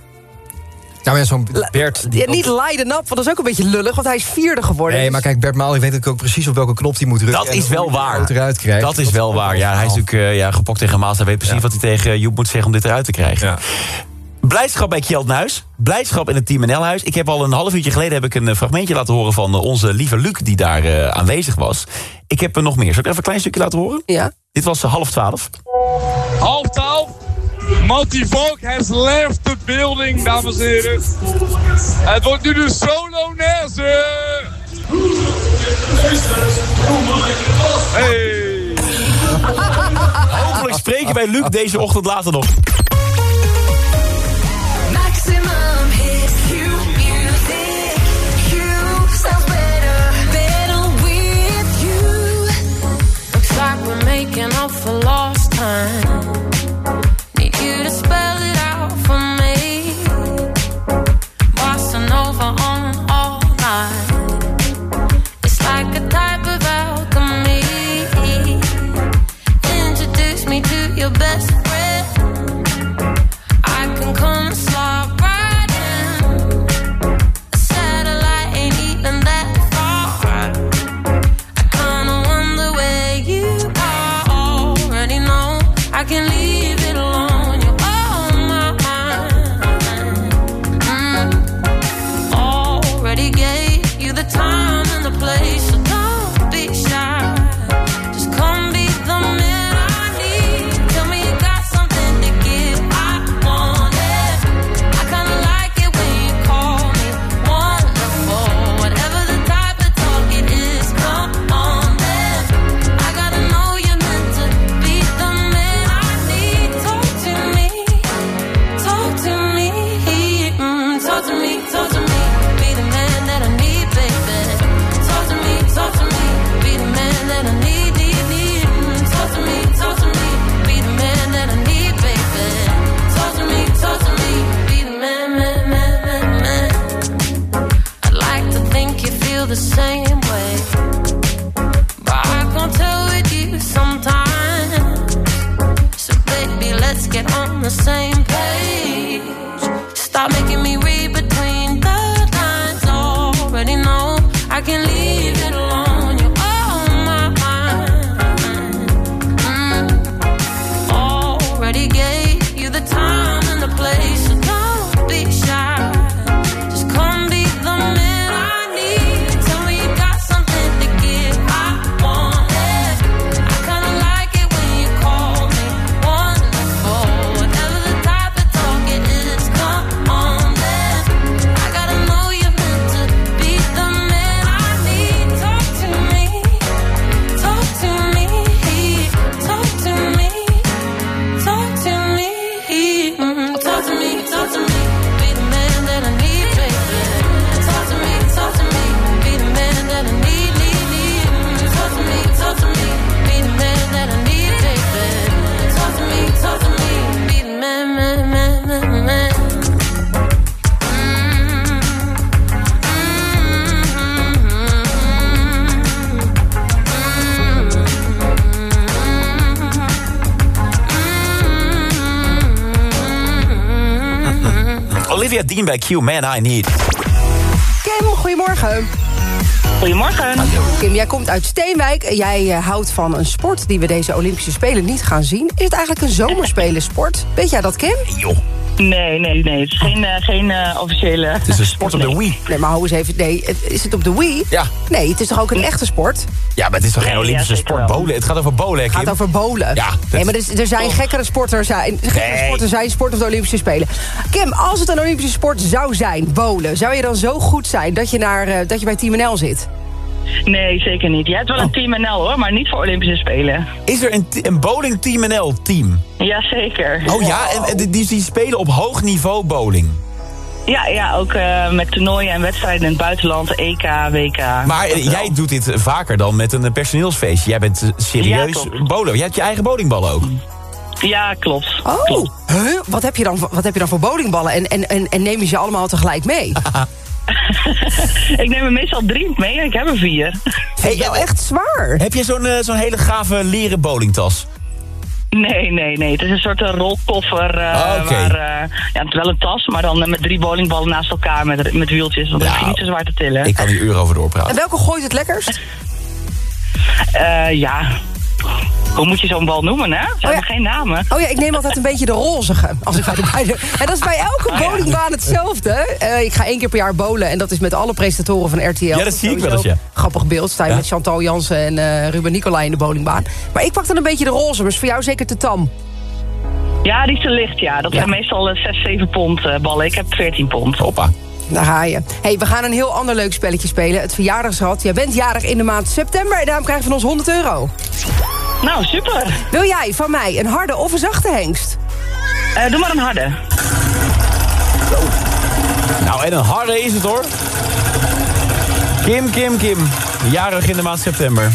Nou ja, zo'n Bert... die Ja, niet leiden up, want dat is ook een beetje lullig... want hij is vierde geworden. Nee, maar kijk, Bert Maal weet ook precies op welke knop hij moet drukken. Dat is wel waar. eruit krijgt. Dat is wel waar. Ja, hij is natuurlijk eh, ja, gepokt tegen Maas. Hij weet precies wat hij tegen Joep moet zeggen om dit eruit te krijgen. Blijdschap bij Kjeld Nuis. Blijdschap in het Team NL-huis. Ik heb al een half uurtje geleden heb ik een eh, fragmentje laten horen... van eh, onze lieve Luc die daar aanwezig was. Ik heb er nog meer. Zal ik even een klein stukje laten horen? Ja. Dit was half twaalf. Half twaalf. Matty Volk has left the building, dames en heren. Het wordt nu de Solonaise. Hey. Hopelijk spreken wij Luc deze ochtend later nog. Maximum you music. You sounds better, better with you. Looks like we're making up for lost time. Q, Man I Need. Kim, goedemorgen. Goedemorgen. Kim, jij komt uit Steenwijk. Jij eh, houdt van een sport die we deze Olympische Spelen niet gaan zien. Is het eigenlijk een zomerspelensport? Weet jij dat, Kim? Joh. Nee, nee, nee. Het is geen, eh, geen eh, officiële... Het is een sport op de Wii. Nee, maar hou eens even. Nee, het- is het op de Wii? Ja. Nee, het is toch ook een echte sport? Maar het is toch geen Olympische ja, sport? Bolen. Het gaat over bolen, hè, Het Kim? gaat over bolen. Ja. Nee, maar er, er zijn gekkere sporters zijn. Gekkere Nee. sporten zijn sport op de Olympische Spelen. Kim, als het een Olympische sport zou zijn, bolen, zou je dan zo goed zijn dat je, naar, eh, dat je bij Team NL zit? Nee, zeker niet. Je hebt wel een Team NL hoor, maar niet voor Olympische Spelen. Is er een, een bowling Team NL team? Jazeker. Oh ja, en, en die, die spelen op hoog niveau bowling. Ja, ja ook eh, met toernooien en wedstrijden in het buitenland, EK, WK. Maar jij doet dit vaker dan met een personeelsfeestje. Jij bent eh, Ja, serieus klopt. bowler. Jij hebt je eigen bowlingballen ook. Ja, klopt. Oh, huh? wat, heb je dan, voor- wat heb je dan voor bowlingballen? En, en, en, en neem je ze allemaal tegelijk mee? ik neem er meestal drie mee en ik heb er vier. Hey, wel echt zwaar. Heb je zo'n eh, zo'n hele gave leren bowlingtas? Nee, nee, nee. Het is een soort eh, rolkoffer. eh Ah, oké. waar, eh, ja, het is wel een tas, maar dan met drie bowlingballen naast elkaar met, met wieltjes. Want dat is niet zo zwaar te tillen. Ik kan hier uren over En doorpraten. welke gooit het lekkerst? Eh, ja. Hoe moet je zo'n bal noemen, hè? Ze hebben geen namen. Oh ja, ik neem altijd een beetje de rozige. Als ik bij de, en dat is bij elke Oh ja. bowlingbaan hetzelfde. Eh, ik ga één keer per jaar bowlen. En dat is met alle presentatoren van RTL. Ja, dat zie ik wel eens, ja. Grappig beeld. Sta je met Chantal Jansen en eh, Ruben Nicolai in de bowlingbaan. Maar ik pak dan een beetje de roze. Maar is voor jou zeker te tam. Ja, die is te licht, ja. Dat zijn meestal eh, 6, 7 pond eh, ballen. Ik heb 14 pond. Hoppa. Daar ga je. hey, we gaan een heel ander leuk spelletje spelen. Het verjaardagsrad. Jij bent jarig in de maand september. En daarom krijg je van ons 100 euro. Nou, super. Wil jij van mij een harde of een zachte hengst? Eh, doe maar een harde. Nou, en een harde is het hoor. Kim, Kim, Kim. Jarig in de maand september.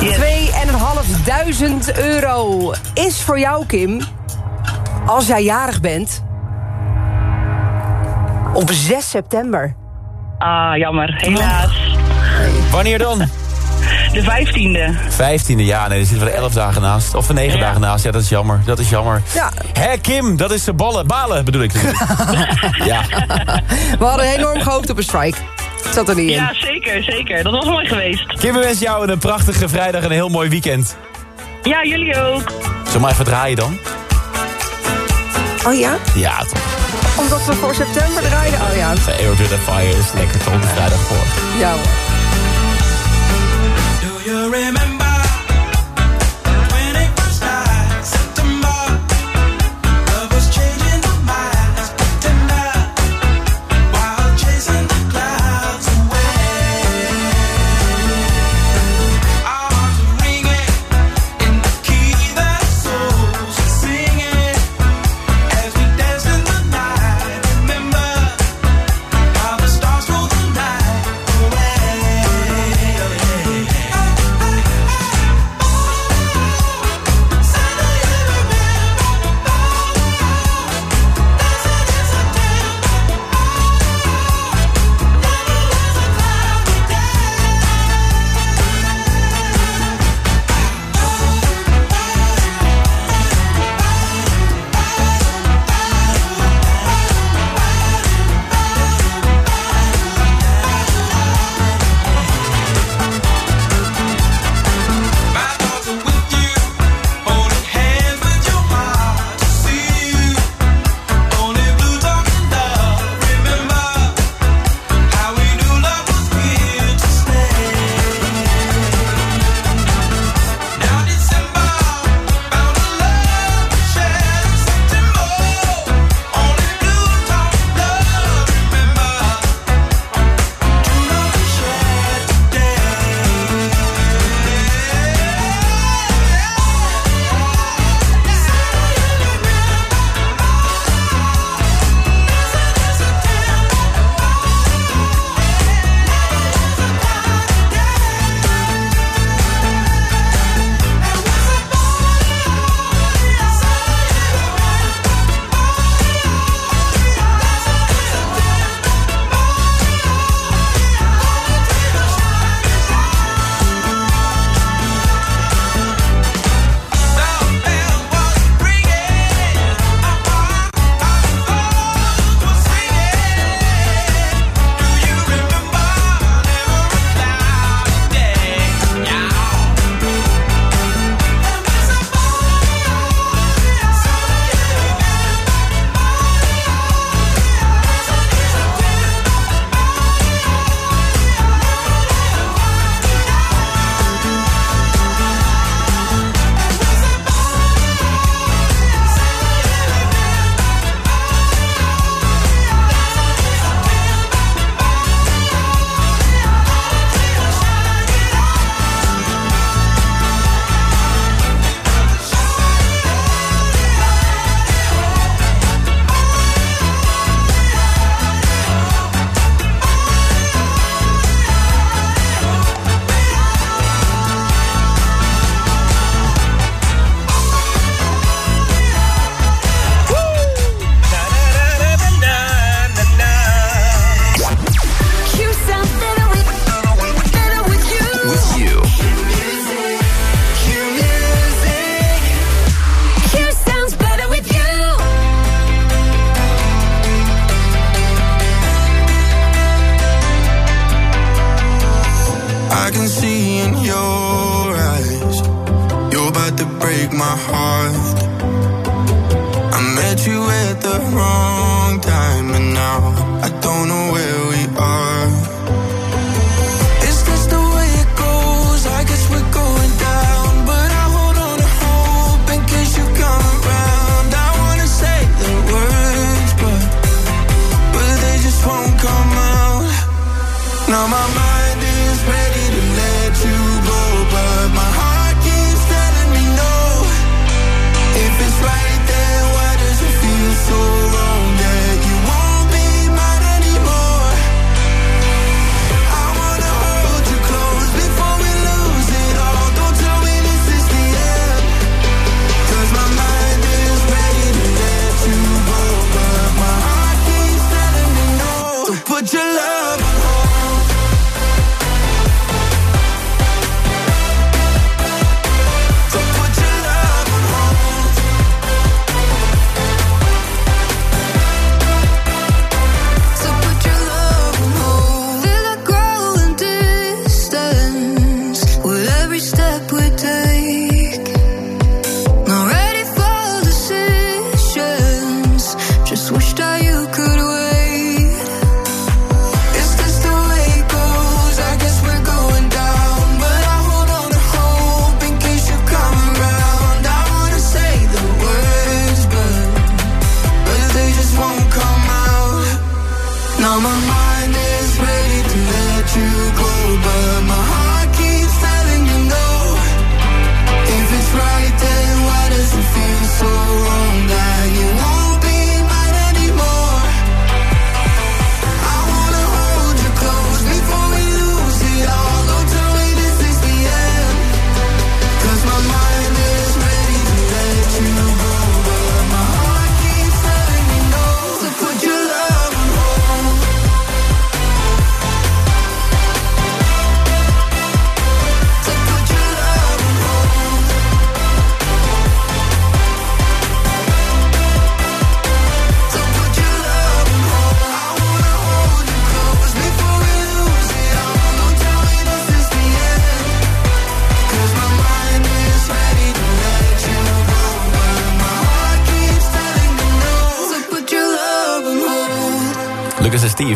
2.500 euro is voor jou, Kim. Als jij jarig bent. Op 6 september. Ah, jammer. Helaas. Wanneer dan? De 15e. 15e, ja, nee, er zitten wel 11 dagen naast. Of 9 dagen naast, ja, dat is jammer. Dat is jammer. Ja. Hé, Kim, dat is de ballen, balen bedoel ik. ja. We hadden enorm gehoopt op een strike. Zat er niet in. Ja, zeker, zeker. Dat was mooi geweest. Kim, we wensen jou een prachtige vrijdag en een heel mooi weekend. Ja, jullie ook. Zullen we maar even draaien dan? Oh ja? Ja, toch. Omdat we voor september draaiden? Oh ja. Air to the Fire is lekker toch, de vrijdag voor. Ja hoor. remember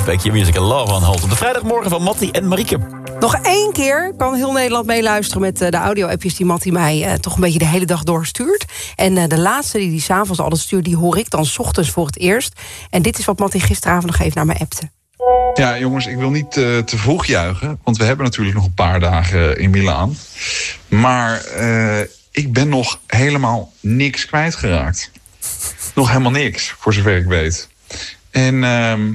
Steve, bij Q Music en Love on Hold. Op de vrijdagmorgen van Matti en Marieke. Nog één keer kan heel Nederland meeluisteren met eh, de audio-appjes die Mattie mij eh, toch een beetje de hele dag doorstuurt. En eh, de laatste die die s'avonds altijd stuurt, die hoor ik dan 's ochtends voor het eerst. En dit is wat Mattie gisteravond nog even naar me appte. Ja, jongens, ik wil niet eh, te vroeg juichen. Want we hebben natuurlijk nog een paar dagen in Milaan. Maar eh, ik ben nog helemaal niks kwijtgeraakt. Nog helemaal niks, voor zover ik weet. En ehm,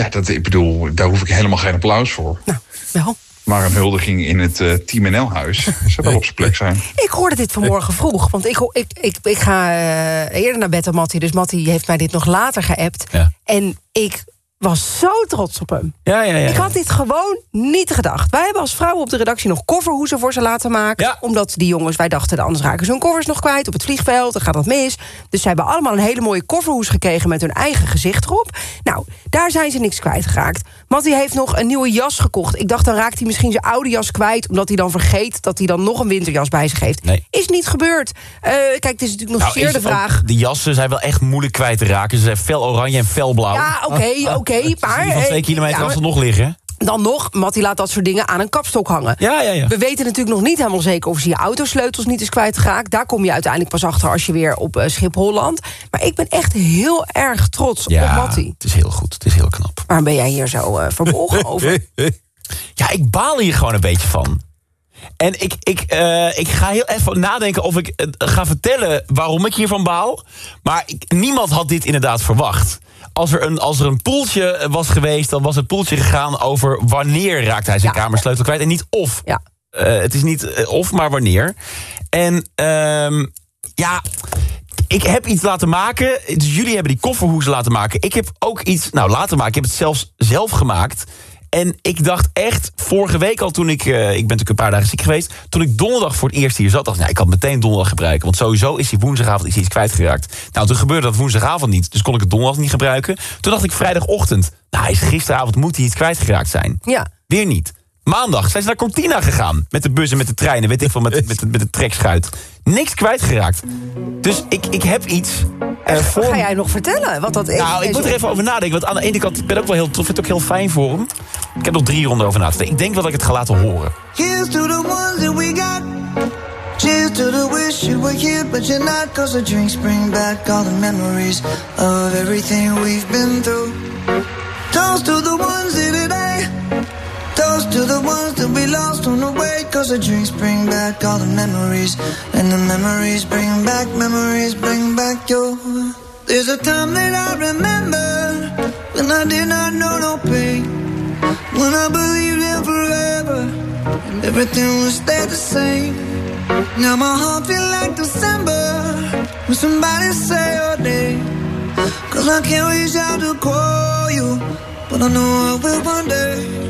ja, dat, ik bedoel, daar hoef ik helemaal geen applaus voor. Nou, wel. Maar een huldiging in het eh, Team NL-huis zou wel op zijn plek zijn. Ik hoorde dit vanmorgen vroeg, want ik, ik, ik, ik ga eh, eerder naar bed dan Mattie. Dus Mattie heeft mij dit nog later geappt. En ik was zo trots op hem. Ja, ja, ja. Ik had dit gewoon niet gedacht. Wij hebben als vrouwen op de redactie nog kofferhoezen voor ze laten maken. Omdat die jongens, wij dachten, anders raken ze hun koffers nog kwijt op het vliegveld. Dan gaat dat mis. Dus ze hebben allemaal een hele mooie kofferhoes gekregen met hun eigen gezicht erop. Nou, daar zijn ze niks kwijtgeraakt. Mattie heeft nog een nieuwe jas gekocht. Ik dacht, dan raakt hij misschien zijn oude jas kwijt... omdat hij dan vergeet dat hij dan nog een winterjas bij zich heeft. Is niet gebeurd. Eh, kijk, het is natuurlijk nog Nou, zeer de vraag... De jassen zijn wel echt moeilijk kwijt te raken. Ze zijn fel oranje en fel blauw. Ja, oké, oké, maar... Van twee eh, kilometer ja, afstand nog liggen. Dan nog, Mattie laat dat soort dingen aan een kapstok hangen. Ja, ja, ja. We weten natuurlijk nog niet helemaal zeker of ze je autosleutels niet is kwijtgeraakt. Daar kom je uiteindelijk pas achter als je weer op eh, Schiphol landt. Maar ik ben echt heel erg trots op Mattie. het is heel goed. Het is heel knap. Waarom ben jij hier zo verbolgen over? Ja, ik baal hier gewoon een beetje van. En ik, ik, eh, ik ga heel even nadenken of ik ga vertellen waarom ik hiervan baal. Maar ik- niemand had dit inderdaad verwacht. Als er, een, als er een poeltje was geweest, dan was het poeltje gegaan over wanneer raakt hij zijn kamersleutel kwijt. En niet of. Ja. Eh, het is niet eh, of, maar wanneer. En ehm, ja, ik heb iets laten maken. Dus jullie hebben die kofferhoes laten maken. Ik heb ook iets nou, laten maken. Ik heb het zelfs zelf gemaakt. En ik dacht echt, vorige week al toen ik... eh, ik ben natuurlijk een paar dagen ziek geweest. Toen ik donderdag voor het eerst hier zat, dacht ik... Nou, ik kan meteen donderdag gebruiken. Want sowieso is die woensdagavond is iets kwijtgeraakt. Nou, toen gebeurde dat woensdagavond niet. Dus kon ik het donderdag niet gebruiken. Toen dacht ik vrijdagochtend... Nou, hij is gisteravond moet hij iets kwijtgeraakt zijn. Ja. Weer niet. Maandag zijn ze naar Cortina gegaan. Met de bus en met de treinen, weet ik veel, met, met, met de trekschuit. Niks kwijtgeraakt. Dus ik, ik heb iets... eh, voor... Ga jij nog vertellen wat dat is? Nou, ik moet er even over nadenken. Want aan de ene kant, ik ben ook wel heel tof. vind het ook heel fijn voor hem. Ik heb nog drie ronden over na te denken. Ik denk wel dat ik het ga laten horen. Here's to the ones that we got. Cheers to the wish you were here, but you're not. Cause the drinks bring back all the memories of everything we've been through. Toast to the ones here today. Toast to the ones that we lost on the way. Cause the drinks bring back all the memories. And the memories bring back, memories bring back your. There's a time that I remember when I did not know no pain. When I believed in forever and everything would stay the same. Now my heart feel like December when somebody say your name. Cause I can't reach out to call you, but I know I will one day.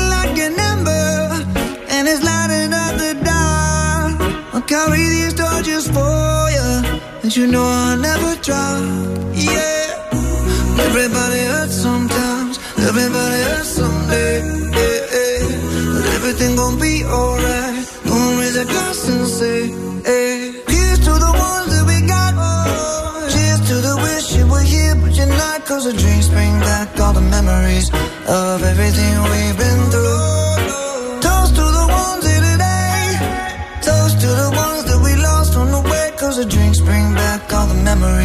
and you know I'll never drop. Yeah, everybody hurts sometimes, everybody hurts someday. Yeah, yeah. But everything gon' be alright. Gonna raise a glass and say, hey. Here's to the ones that we got. Cheers to the wish you were here, but you're not. Cause the dreams bring back all the memories of everything we've been through. Toast to the ones here today. Toast to the ones that we lost on the way. Cause the drinks bring back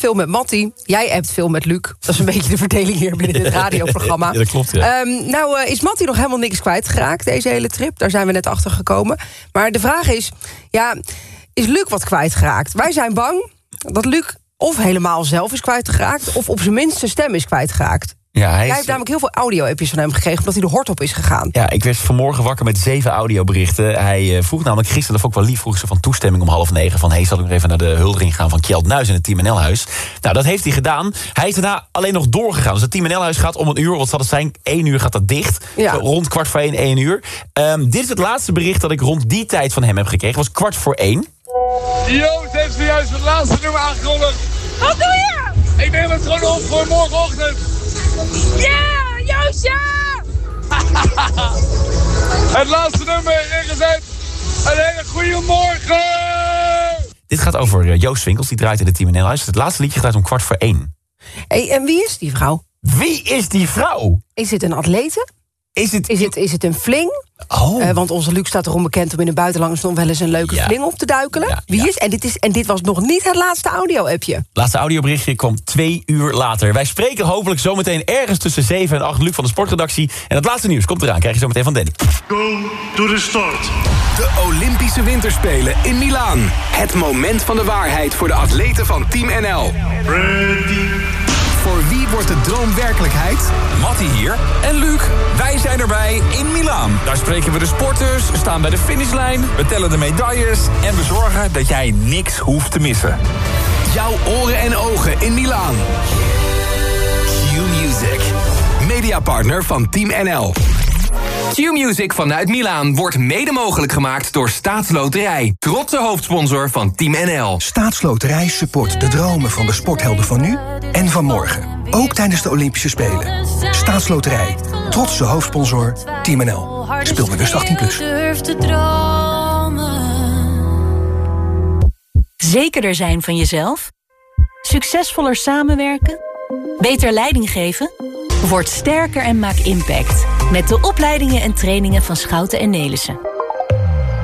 Veel met Matty. Jij hebt veel met Luc. Dat is een beetje de verdeling hier binnen dit radioprogramma. Ja, dat klopt, ja. Ehm, nou eh, is Matty nog helemaal niks kwijtgeraakt, deze hele trip. Daar zijn we net achter gekomen. Maar de vraag is, ja, is Luc wat kwijtgeraakt? Wij zijn bang dat Luc of helemaal zelf is kwijtgeraakt... of op zijn minst zijn stem is kwijtgeraakt. Ja, hij Jij is- hebt namelijk heel veel audio-appjes van hem gekregen... omdat hij de hort op is gegaan. Ja, ik werd vanmorgen wakker met zeven audioberichten. Hij eh, vroeg namelijk gisteren, dat vond ik wel lief, vroeg ze van toestemming om half negen. Van, hey, zal ik nog even naar de huldiging gaan van Kjeld Nuis in het Team NL-huis? Nou, dat heeft hij gedaan. Hij is daarna alleen nog doorgegaan. Dus het Team NL-huis gaat om een uur, wat zal het zijn? Eén uur gaat dat dicht. Ja. Rond kwart voor één, één uur. Ehm, dit is het laatste bericht dat ik rond die tijd van hem heb gekregen. was kwart voor één. Joost heeft zojuist het laatste nummer aangekondigd. Wat doe je? Ik neem het gewoon op voor morgenochtend. Ja, Joost, ja! het laatste nummer ingezet. Een hele goede morgen! Dit gaat over eh, Joost Winkels, die draait in het Team NL-huis. Het laatste liedje draait om kwart voor één. Hey, en wie is die vrouw? Wie is die vrouw? Is het een atlete? Is het, is het, is het een fling? Oh. Eh, want onze Luc staat erom bekend om in de buitenlanders nog wel eens een leuke Ja. fling op te duikelen. Wie is? En dit, is? en dit was nog niet het laatste audio-appje. Laatste audioberichtje kwam twee uur later. Wij spreken hopelijk zometeen ergens tussen 7 en 8 Luc van de sportredactie. En het laatste nieuws komt eraan, krijg je zometeen van Danny. Go to the start. De Olympische Winterspelen in Milaan. Het moment van de waarheid voor de atleten van Team NL. Ready. Wordt de droom werkelijkheid? Matti hier. En Luc, wij zijn erbij in Milaan. Daar spreken we de sporters, staan bij de finishlijn, we tellen de medailles... en we zorgen dat jij niks hoeft te missen. Jouw oren en ogen in Milaan. Q-Music. Mediapartner van Team NL. Q-Music vanuit Milaan wordt mede mogelijk gemaakt door Staatsloterij. Trotse hoofdsponsor van Team NL. Staatsloterij support de dromen van de sporthelden van nu en van morgen. Ook tijdens de Olympische Spelen. Staatsloterij. Trotse hoofdsponsor Team NL. Speel bewust 18+. Plus. Zekerder zijn van jezelf? Succesvoller samenwerken? Beter leiding geven? Word sterker en maak impact. Met de opleidingen en trainingen van Schouten en Nelissen.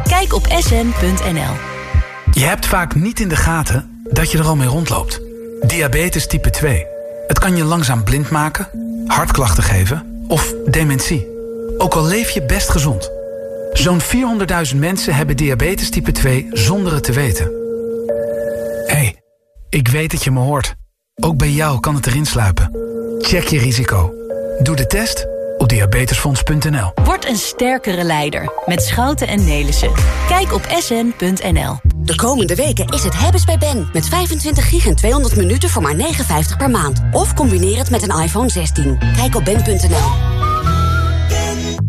Kijk op sn.nl. Je hebt vaak niet in de gaten dat je er al mee rondloopt. Diabetes type 2. Het kan je langzaam blind maken, hartklachten geven of dementie. Ook al leef je best gezond. Zo'n 400.000 mensen hebben diabetes type 2 zonder het te weten. Hé, hey, ik weet dat je me hoort. Ook bij jou kan het erin sluipen. Check je risico. Doe de test op diabetesfonds.nl. Word een sterkere leider met Schouten en Nelissen. Kijk op sn.nl. De komende weken is het hebben's bij Ben. Met 25 gig en 200 minuten voor maar 59 per maand. Of combineer het met een iPhone 16. Kijk op ben.nl.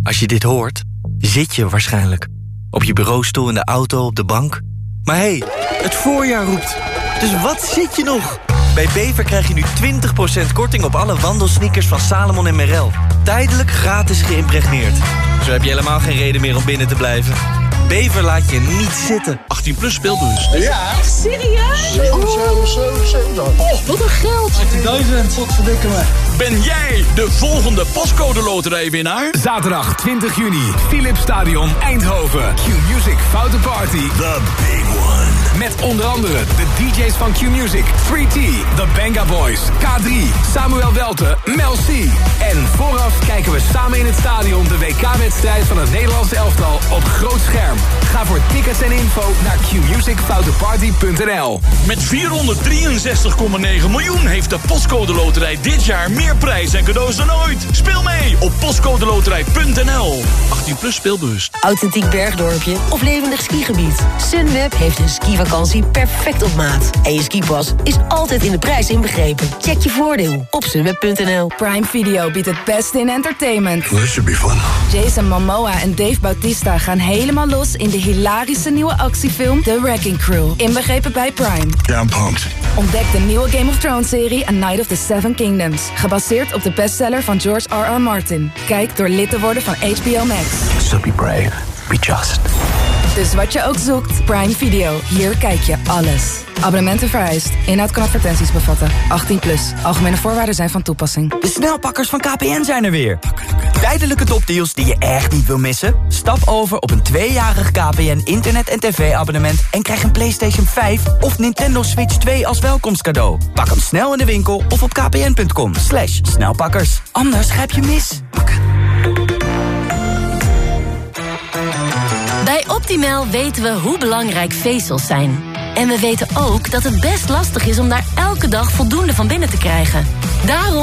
Als je dit hoort, zit je waarschijnlijk. Op je bureaustoel, in de auto, op de bank. Maar hé, hey, het voorjaar roept. Dus wat zit je nog? Bij Bever krijg je nu 20% korting op alle wandelsneakers van Salomon en Merrell. Tijdelijk gratis geïmpregneerd. Zo heb je helemaal geen reden meer om binnen te blijven. Bever laat je niet zitten. 18 plus speelbus. Ja. Echt serieus? 7, 7, 7, 7. Oh, wat een geld. 18.000. Wat verdikken me. Ben jij de volgende pascode loterijwinnaar? Zaterdag 20 juni, Philips Stadion Eindhoven. Q-Music Foute Party. The big one. Met onder andere de DJ's van Q-Music, 3T, The Banga Boys, K3, Samuel Welte, Mel C. En vooraf kijken we samen in het stadion de WK-wedstrijd van het Nederlandse elftal op groot scherm. Ga voor tickets en info naar qmusicfouteparty.nl. Met 463,9 miljoen heeft de Postcode Loterij dit jaar meer prijs en cadeaus dan ooit. Speel mee op postcodeloterij.nl. 18 plus speelbewust. Authentiek bergdorpje of levendig skigebied. Sunweb heeft een skivakantie perfect op maat. En je skipas is altijd in de prijs inbegrepen. Check je voordeel op sunweb.nl. Prime Video biedt het beste in entertainment. This should be fun. Jason Momoa en Dave Bautista gaan helemaal los in de hilarische nieuwe actiefilm The Wrecking Crew. Inbegrepen bij Prime. Yeah, I'm pumped. Ontdek de nieuwe Game of Thrones serie A Night of the Seven Kingdoms. Gebaseerd op de bestseller van George R.R. Martin. Kijk door lid te worden van HBO Max. So be brave. Be just. Dus wat je ook zoekt, Prime Video. Hier kijk je alles. Abonnementen vereist. Inhoud kan advertenties bevatten. 18 plus. Algemene voorwaarden zijn van toepassing. De snelpakkers van KPN zijn er weer. Tijdelijke topdeals die je echt niet wil missen? Stap over op een tweejarig KPN internet- en tv-abonnement... en krijg een PlayStation 5 of Nintendo Switch 2 als welkomstcadeau. Pak hem snel in de winkel of op kpn.com. Slash snelpakkers. Anders grijp je mis. Optimal weten we hoe belangrijk vezels zijn. En we weten ook dat het best lastig is om daar elke dag voldoende van binnen te krijgen. Daarom